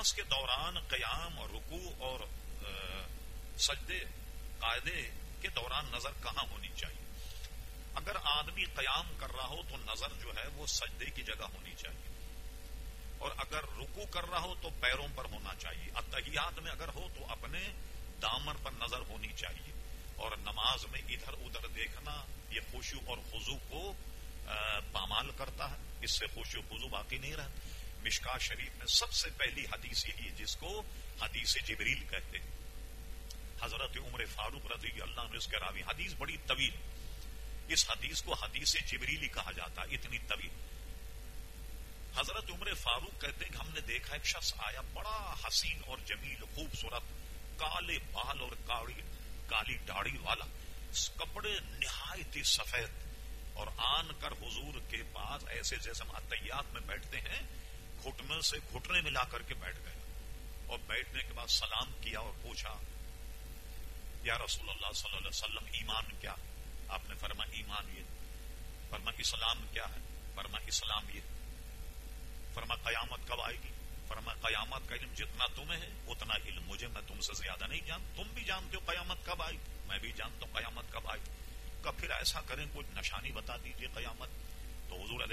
نماز کے دوران قیام اور رکو اور سجدے، قاعدے کے دوران نظر کہاں ہونی چاہیے؟ اگر آدمی قیام کر رہا ہو تو نظر جو ہے وہ سجدے کی جگہ ہونی چاہیے۔ اور اگر رکو کر رہا ہو تو پیروں پر ہونا چاہیے۔ اتحیات میں اگر ہو تو اپنے دامن پر نظر ہونی چاہیے۔ اور نماز میں ادھر ادھر دیکھنا یہ خوشو اور خزو کو پامال کرتا ہے۔ اس سے خوشو خزو باقی نہیں رہا مشکا شریف میں سب سے پہلی حدیث یہی جس کو حدیث جبریل کہتے ہیں۔ حضرت عمر فاروق رضی اللہ نے اس کے راوی، حدیث بڑی طویل۔ اس حدیث کو حدیث جبریلی کہا جاتا اتنی طویل۔ حضرت عمر فاروق کہتے ہیں کہ ہم نے دیکھا ایک شخص آیا، بڑا حسین اور جمیل، خوبصورت، کالے بال اور کاڑی، کالی داڑھی والا۔ کپڑے نہایت ہی سفید۔ اور آن کر حضور کے پاس ایسے جیسے ہم اتیات میں بیٹھتے ہیں گھٹنے سے گھٹنے ملا کر کے بیٹھ گئے اور بیٹھنے کے بعد سلام کیا اور پوچھا، یا رسول اللہ صلی اللہ علیہ وسلم، ایمان کیا؟ آپ نے فرما ایمان یہ۔ فرما اسلام کیا ہے؟ فرما اسلام یہ۔ فرما قیامت کب آئے گی؟ فرما قیامت کا علم جتنا تمہیں ہے، اتنا علم مجھے۔ میں تم سے زیادہ نہیں جان، تم بھی جانتے ہو قیامت کب آئی میں بھی جانتا ہوں قیامت کب آئی کب پھر ایسا کریں، کوئی نشانی بتا دیجیے قیامت۔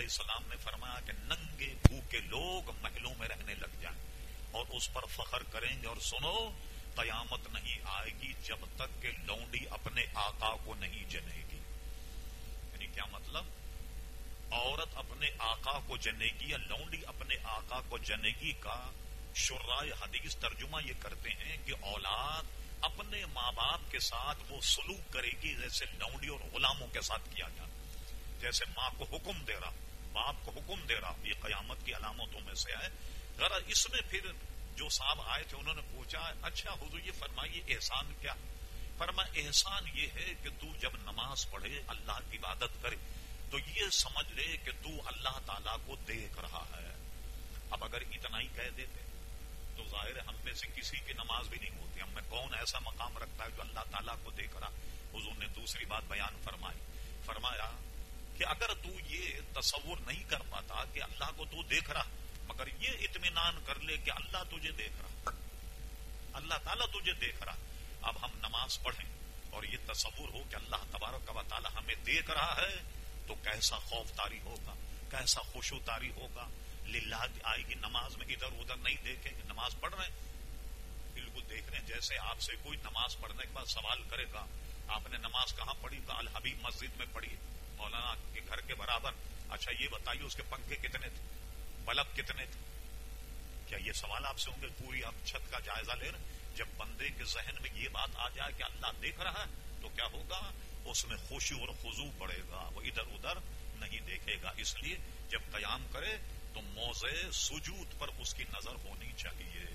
علیہ السلام نے فرمایا کہ ننگے بھوکے لوگ محلوں میں رہنے لگ جائیں اور اس پر فخر کریں گے اور سنو، قیامت نہیں آئے گی جب تک کہ لونڈی اپنے آقا کو نہیں جنے گی۔ یعنی کیا مطلب؟ عورت اپنے آقا کو جنے گی یا لونڈی اپنے آقا کو جنے گی کا شرائے حدیث ترجمہ یہ کرتے ہیں کہ اولاد اپنے ماں باپ کے ساتھ وہ سلوک کرے گی جیسے لونڈی اور غلاموں کے ساتھ کیا جاتا جیسے ماں کو حکم دے رہا باپ کو حکم دے رہا یہ قیامت کی علامتوں میں سے ہے۔ ذرا اس میں پھر جو صاحب آئے تھے، انہوں نے پوچھا اچھا حضور یہ فرمائیے، احسان کیا؟ فرما، احسان یہ ہے کہ تو جب نماز پڑھے، اللہ کی عبادت کرے، تو یہ سمجھ لے کہ تو اللہ تعالیٰ کو دیکھ رہا ہے۔ اب اگر اتنا ہی کہہ دیتے، تو ظاہر ہم میں سے کسی کی نماز بھی نہیں ہوتی۔ ہم میں کون ایسا مقام رکھتا ہے جو اللہ تعالیٰ کو دیکھ رہا؟ حضور نے دوسری بات بیان فرمائی۔ فرمایا کہ اگر تو یہ تصور نہیں کر پاتا کہ اللہ کو تو دیکھ رہا، مگر یہ اطمینان کر لے کہ اللہ تجھے دیکھ رہا۔ اللہ تعالیٰ تجھے دیکھ رہا۔ اب ہم نماز پڑھیں اور یہ تصور ہو کہ اللہ تبارک و تعالیٰ ہمیں دیکھ رہا ہے، تو کیسا خوف تاری ہوگا، کیسا خوش و تاری ہوگا۔ للہ آئے گی نماز میں ادھر ادھر نہیں دیکھیں گے، نماز پڑھ رہے ہیں۔ بالکل دیکھ رہے ہیں، جیسے آپ سے کوئی نماز پڑھنے کے بعد سوال کرے گا، آپ نے نماز کہاں پڑھی؟ تو الحبیب مسجد میں پڑھی مولانا کے گھر کے برابر۔ اچھا یہ بتائیے اس کے پنکھے کتنے تھے؟ بلب کتنے تھے؟ کیا یہ سوال آپ سے ہوں گے؟ پوری آپ چھت کا جائزہ لے رہے جب بندے کے ذہن میں یہ بات آ جائے کہ اللہ دیکھ رہا ہے، تو کیا ہوگا؟ اس میں خوشی اور خزو پڑے گا، وہ ادھر ادھر نہیں دیکھے گا۔ اس لیے جب قیام کرے تو موزے، سجود پر اس کی نظر ہونی چاہیے۔